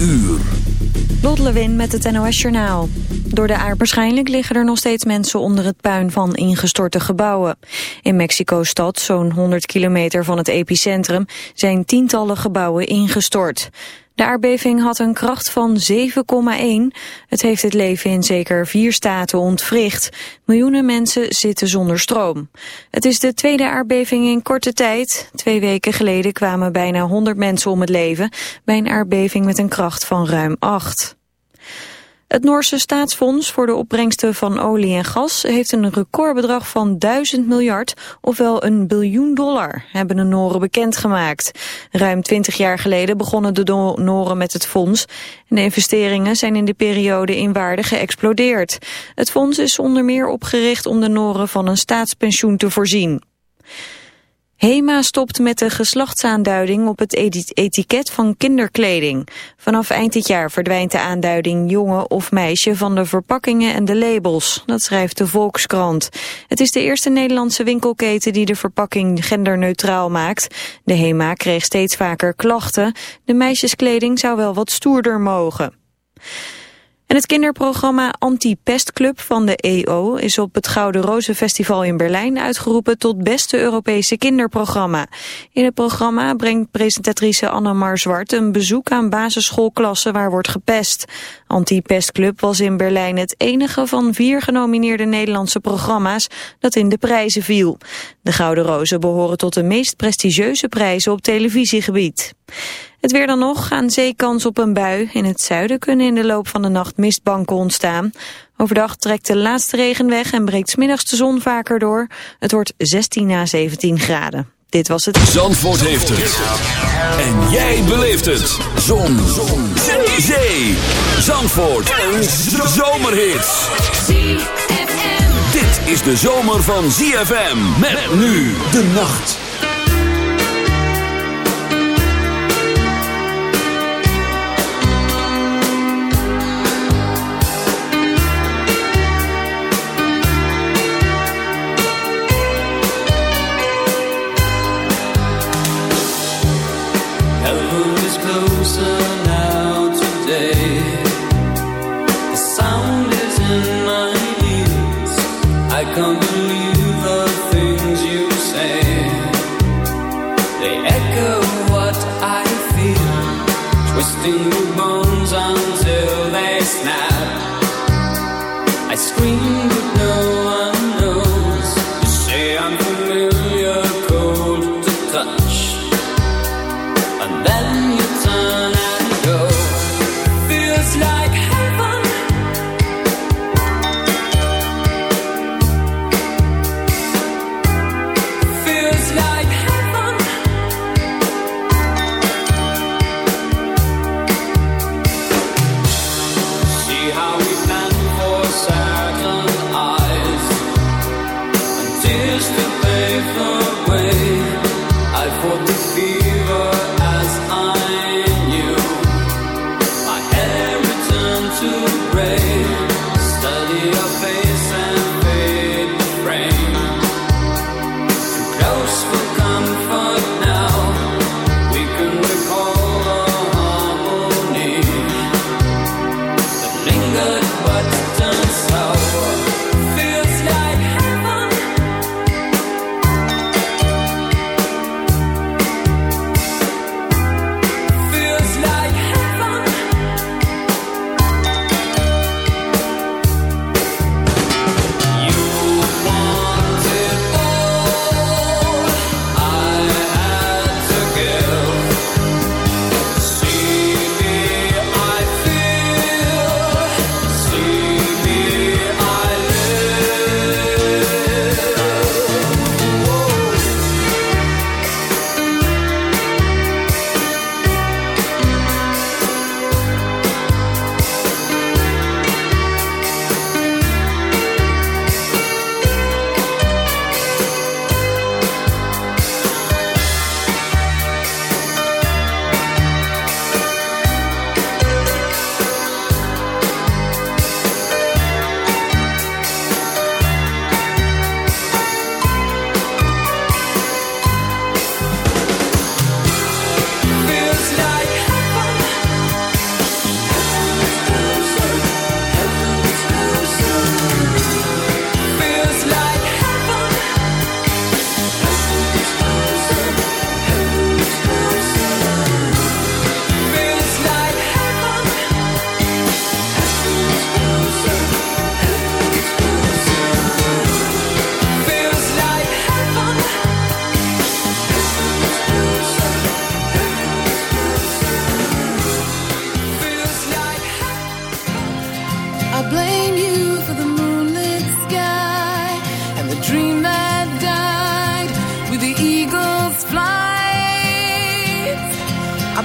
uur. Met het NOS Journaal. Door de aard liggen er nog steeds mensen onder het puin van ingestorte gebouwen. In Mexico-stad, zo'n 100 kilometer van het epicentrum, zijn tientallen gebouwen ingestort. De aardbeving had een kracht van 7,1. Het heeft het leven in zeker vier staten ontwricht. Miljoenen mensen zitten zonder stroom. Het is de tweede aardbeving in korte tijd. Twee weken geleden kwamen bijna 100 mensen om het leven... bij een aardbeving met een kracht van ruim 8. Het Noorse staatsfonds voor de opbrengsten van olie en gas heeft een recordbedrag van 1000 miljard, ofwel een biljoen dollar, hebben de Noren bekendgemaakt. Ruim 20 jaar geleden begonnen de Noren met het fonds en de investeringen zijn in de periode in waarde geëxplodeerd. Het fonds is onder meer opgericht om de Noren van een staatspensioen te voorzien. HEMA stopt met de geslachtsaanduiding op het etiket van kinderkleding. Vanaf eind dit jaar verdwijnt de aanduiding jongen of meisje van de verpakkingen en de labels. Dat schrijft de Volkskrant. Het is de eerste Nederlandse winkelketen die de verpakking genderneutraal maakt. De HEMA kreeg steeds vaker klachten. De meisjeskleding zou wel wat stoerder mogen. En het kinderprogramma Anti-Pestclub van de EO is op het Gouden Rozen Festival in Berlijn uitgeroepen tot beste Europese kinderprogramma. In het programma brengt presentatrice Annemar Zwart een bezoek aan basisschoolklassen waar wordt gepest. Anti-Pestclub was in Berlijn het enige van vier genomineerde Nederlandse programma's dat in de prijzen viel. De Gouden Rozen behoren tot de meest prestigieuze prijzen op televisiegebied. Het weer dan nog, aan zeekans op een bui. In het zuiden kunnen in de loop van de nacht mistbanken ontstaan. Overdag trekt de laatste regen weg en breekt smiddags de zon vaker door. Het wordt 16 na 17 graden. Dit was het... Zandvoort heeft het. En jij beleeft het. Zon. zon. Zee. Zee. Zandvoort. Een zomerhit. Dit is de zomer van ZFM. Met nu de nacht.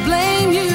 blame you.